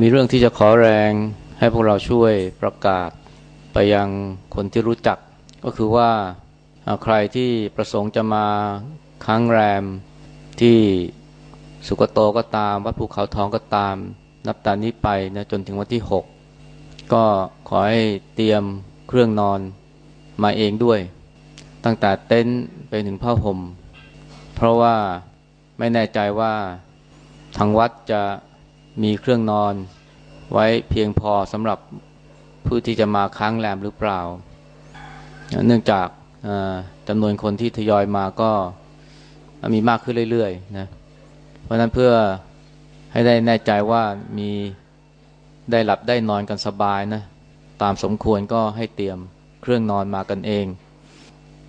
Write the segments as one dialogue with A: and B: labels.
A: มีเรื่องที่จะขอแรงให้พวกเราช่วยประกาศไปยังคนที่รู้จัก ก็คือว่าใครที่ประสงค์จะมาค้างแรมที่สุกโตก็ตาม วัดภูเขาทองก็ตาม นับตอนนี้ไปนะจนถึงวันที่ 6 ก็ขอให้เตรียมเครื่องนอนมาเองด้วย ตั้งแต่เต็นท์ไปถึงผ้าห่ม เพราะว่าไม่แน่ใจว่าทางวัดจะ มีเครื่องนอนไว้เพียงพอสำหรับผู้ที่จะมาค้างแรมหรือเปล่า เนื่องจากจำนวนคนที่ทยอยมาก็มีมากขึ้นเรื่อยๆนะเพราะนั้นเพื่อให้ได้แน่ใจว่ามีได้หลับได้นอนกันสบายนะตามสมควรก็ให้เตรียมเครื่องนอนมากันเอง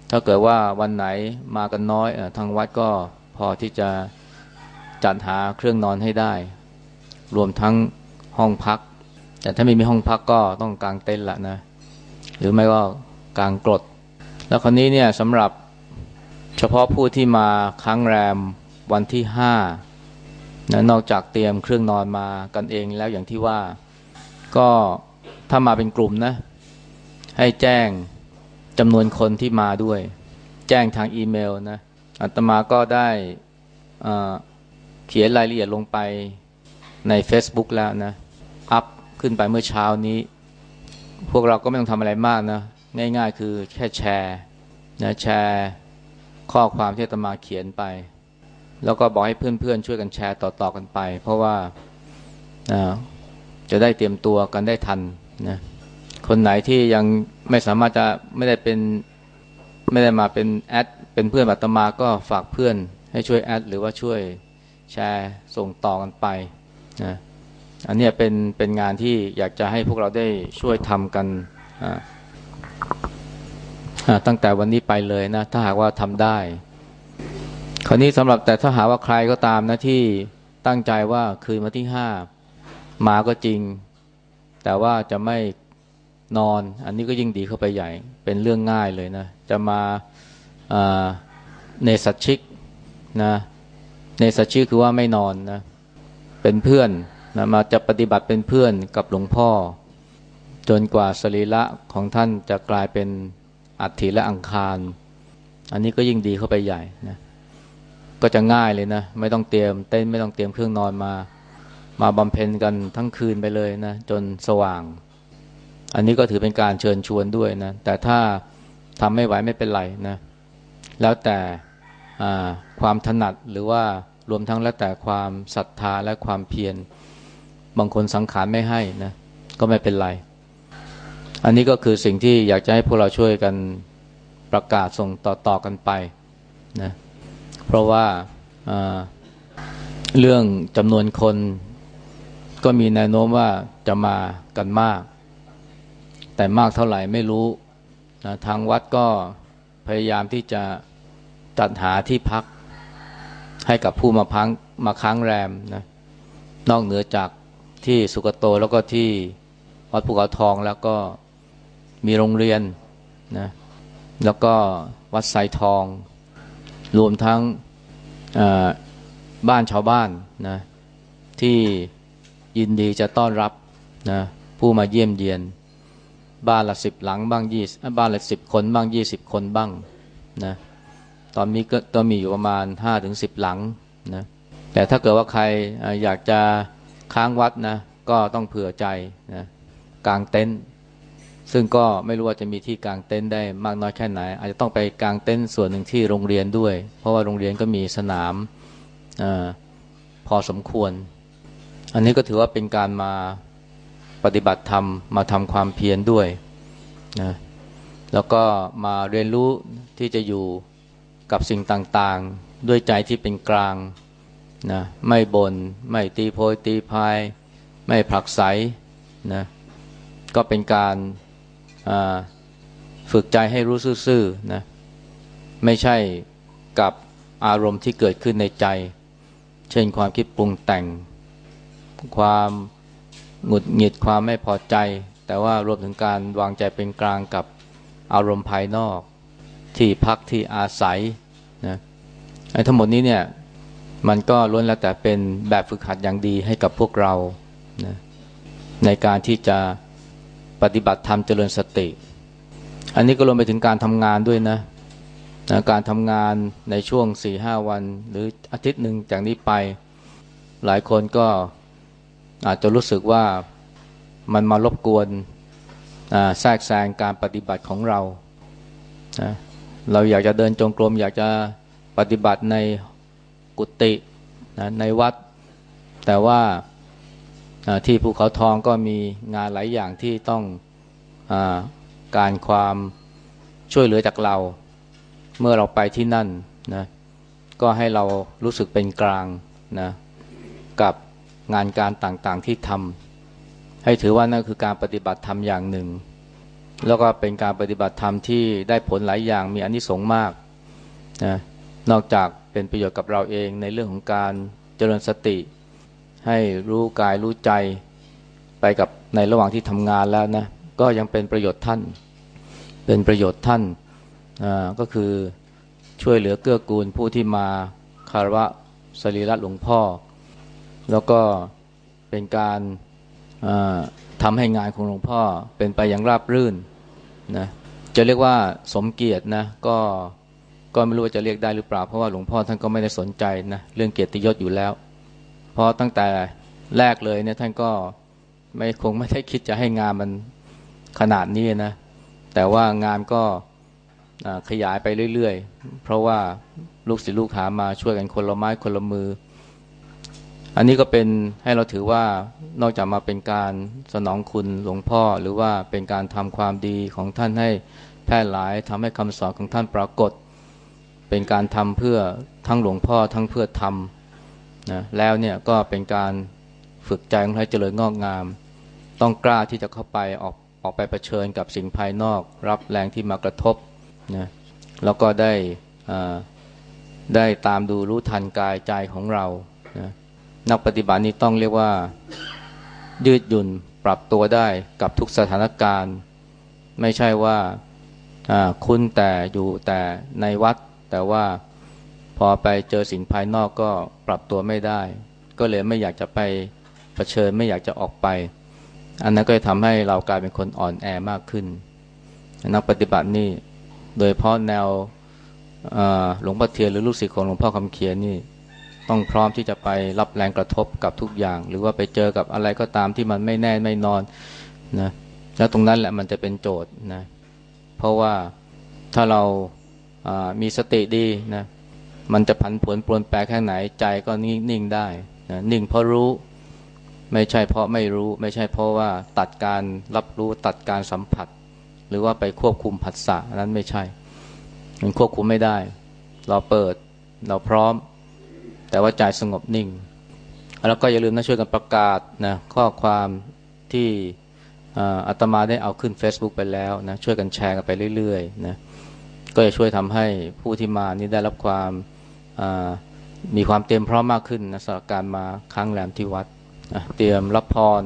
A: ถ้าเกิดว่าวันไหนมากันน้อยทางวัดก็พอที่จะจัดหาเครื่องนอนให้ได้ รวมทั้งห้องพัก แต่ถ้าไม่มีห้องพักก็ต้องกางเต็นท์ละนะ หรือไม่ก็กางกรด แล้วคนนี้เนี่ยสำหรับเฉพาะผู้ที่มาค้างแรมวันที่ห้านะนอกจากเตรียมเครื่องนอนมากันเองแล้วอย่างที่ว่า ก็ถ้ามาเป็นกลุ่มนะ ให้แจ้งจำนวนคนที่มาด้วย แจ้งทางอีเมลนะอาตมาก็ได้เขียนรายละเอียดลงไป ใน Facebook แล้วนะอัพขึ้นไปเมื่อเช้านี้ พวกเราก็ไม่ต้องทำอะไรมากนะง่ายๆ คือแค่แชร์นะแชร์ข้อความที่อาตมาเขียนไป แล้วก็บอกให้เพื่อนๆ ช่วยกันแชร์ต่อๆกันไป เพราะว่าจะได้เตรียมตัวกันได้ทันนะคนไหนที่ยังไม่สามารถจะไม่ได้เป็นไม่ได้มาเป็นแอดเป็นเพื่อนอาตมาก็ฝากเพื่อนให้ช่วยแอดหรือว่าช่วยแชร์ส่งต่อกันไป นะอันนี้เป็นเป็นงานที่อยากจะให้พวกเราได้ช่วยทำกันตั้งแต่วันนี้ไปเลยนะ ถ้าหากว่าทำได้ คราวนี้สำหรับแต่ถ้าหาว่าใครก็ตามนะที่ตั้งใจว่าคืนวันที่ห้ามาก็จริง แต่ว่าจะไม่นอน อันนี้ก็ยิ่งดีเข้าไปใหญ่ เป็นเรื่องง่ายเลยนะ จะมาเนสัชิกนะ เนสัชิกคือว่าไม่นอนนะ เป็นเพื่อนนะมาจะปฏิบัติเป็นเพื่อนกับหลวงพ่อ จนกว่าสรีระของท่านจะกลายเป็นอัฐิและอังคาร อันนี้ก็ยิ่งดีเข้าไปใหญ่นะก็จะง่ายเลยนะ ไม่ต้องเตรียมเต้นไม่ต้องเตรียมเครื่องนอนมา มาบำเพ็ญกันทั้งคืนไปเลยนะจนสว่าง อันนี้ก็ถือเป็นการเชิญชวนด้วยนะ แต่ถ้าทำไม่ไหวไม่เป็นไรนะ แล้วแต่ความถนัดหรือว่า รวมทั้งแล้วแต่ความศรัทธาและความเพียร บางคนสังขารไม่ให้นะก็ไม่เป็นไร อันนี้ก็คือสิ่งที่อยากจะให้พวกเราช่วยกันประกาศส่งต่อๆกันไปนะเพราะว่าเรื่องจำนวนคนก็มีแนวโน้มว่าจะมากันมาก แต่มากเท่าไหร่ไม่รู้นะทางวัดก็พยายามที่จะจัดหาที่พัก ให้กับผู้มาพังมาค้างแรมนะนอกเหนือจากที่สุกโตแล้วก็ที่วัดภูเขาทองแล้วก็มีโรงเรียนนะแล้วก็วัดไซทอง รวมทั้งบ้านชาวบ้านนะที่ยินดีจะต้อนรับนะผู้มาเยี่ยมเยียน บ้านละสิบหลังบ้างยี่บ้านละสิบคนบ้างยี่สิบคนบ้างนะ ตอนนี้ก็ตองมีอยู่ประมาณห้าถึงสิบหลังนะแต่ถ้าเกิดว่าใครอยากจะค้างวัดนะก็ต้องเผื่อใจนะกางเต็นท์ซึ่งก็ไม่รู้ว่าจะมีที่กางเต็นท์ได้มากน้อยแค่ไหน อาจจะต้องไปกางเต็นท์ส่วนหนึ่งที่โรงเรียนด้วย เพราะว่าโรงเรียนก็มีสนามอพอสมควร อันนี้ก็ถือว่าเป็นการมาปฏิบัติธรรมมาทำความเพียรด้วยนะแล้วก็มาเรียนรู้ที่จะอยู่ กับสิ่งต่างๆ ด้วยใจที่เป็นกลางนะไม่บน่นไม่ตีโพยตีพาย ไม่ผลักไสนะก็เป็นการฝึกใจให้รู้ซื่อๆนะไม่ใช่กับอารมณ์ที่เกิดขึ้นในใจ เช่นความคิดปรุงแต่ง ความหงุดหงิดความไม่พอใจ แต่ว่ารวมถึงการวางใจเป็นกลางกับอารมณ์ภายนอก ที่พักที่อาศัย นะไอ้ทั้งหมดนี้เนี่ยมันก็ล้วนแล้วแต่เป็นแบบฝึกหัดอย่างดีให้กับพวกเรานะในการที่จะปฏิบัติธรรมเจริญสติ อันนี้ก็รวมไปถึงการทำงานด้วยนะนะการทำงานในช่วงสี่ห้าวัน หรืออาทิตย์หนึ่งจากนี้ไป หลายคนก็อาจจะรู้สึกว่ามันมารบกวนแทรกแซงการปฏิบัติของเรานะ เราอยากจะเดินจงกรม อยากจะปฏิบัติในกุฏินะในวัด แต่ว่าที่ภูเขาทองก็มีงานหลายอย่างที่ต้องอการความช่วยเหลือจากเรา เมื่อเราไปที่นั่นนะก็ให้เรารู้สึกเป็นกลางนะกับงานการต่างๆที่ทำให้ถือว่านั่นคือการปฏิบัติธรรมอย่างหนึ่ง แล้วก็เป็นการปฏิบัติธรรมที่ได้ผลหลายอย่างมีอนิสงส์มากนะนอกจากเป็นประโยชน์กับเราเองในเรื่องของการเจริญสติ ให้รู้กายรู้ใจไปกับในระหว่างที่ทำงานแล้วนะก็ยังเป็นประโยชน์ท่าน เป็นประโยชน์ท่านก็คือช่วยเหลือเกื้อกูลผู้ที่มาคารวะสรีระหลวงพ่อ แล้วก็เป็นการทำให้งานของหลวงพ่อเป็นไปอย่างราบรื่น นะจะเรียกว่าสมเกียรตินะก็ก็ไม่รู้ว่าจะเรียกได้หรือเปล่า เพราะว่าหลวงพ่อท่านก็ไม่ได้สนใจนะเรื่องเกียรติยศอยู่แล้ว เพราะตั้งแต่แรกเลยเนี่ยท่านก็ไม่คงไม่ได้คิดจะให้งานมันขนาดนี้นะแต่ว่างานก็ขยายไปเรื่อยๆ เพราะว่าลูกศิษย์ลูกหามาช่วยกันคนละไม้คนละมือ อันนี้ก็เป็นให้เราถือว่านอกจากมาเป็นการสนองคุณหลวงพ่อ หรือว่าเป็นการทำความดีของท่านให้แพร่หลายทำให้คำสอนของท่านปรากฏ เป็นการทำเพื่อทั้งหลวงพ่อทั้งเพื่อทำนะแล้วเนี่ยก็เป็นการฝึกใจของให้เจริญงอกงาม ต้องกล้าที่จะเข้าไปออกออกไปเผชิญกับสิ่งภายนอก รับแรงที่มากระทบนะแล้วก็ได้ได้ตามดูรู้ทันกายใจของเรานะ นักปฏิบัตินี้ต้องเรียกว่ายืดหยุ่นปรับตัวได้กับทุกสถานการณ์ ไม่ใช่ว่าคุณแต่อยู่แต่ในวัด แต่ว่าพอไปเจอสิ่งภายนอกก็ปรับตัวไม่ได้ ก็เลยไม่อยากจะไปเผชิญไม่อยากจะออกไป อันนั้นก็จะทำให้เรากลายเป็นคนอ่อนแอมากขึ้น นักปฏิบัตินี่โดยเพราะแนวหลวงพ่อเทียนหรือลูกศิษย์ของหลวงพ่อคำเขียนนี่ ต้องพร้อมที่จะไปรับแรงกระทบกับทุกอย่าง หรือว่าไปเจอกับอะไรก็ตามที่มันไม่แน่ไม่นอนนะแล้วตรงนั้นแหละมันจะเป็นโจทย์นะเพราะว่าถ้าเรามีสติดีนะมันจะผันผวนปลนแปรแค่ไหนใจก็นิ่งได้นะนิ่งเพราะรู้ไม่ใช่เพราะไม่รู้ ไม่ใช่เพราะว่าตัดการรับรู้ตัดการสัมผัส หรือว่าไปควบคุมผัสสะนั้นไม่ใช่ มันควบคุมไม่ได้ เราเปิดเราพร้อม แต่ว่าใจสงบนิ่ง แล้วก็อย่าลืมนะช่วยกันประกาศนะข้อความที่อาตมาได้เอาขึ้น Facebook ไปแล้วนะช่วยกันแชร์กันไปเรื่อยๆนะก็จะช่วยทำให้ผู้ที่มานี่ได้รับความมีความเตรียมพร้อมมากขึ้นนะสำหรับการมาค้างแรมที่วัดเตรียมรับพร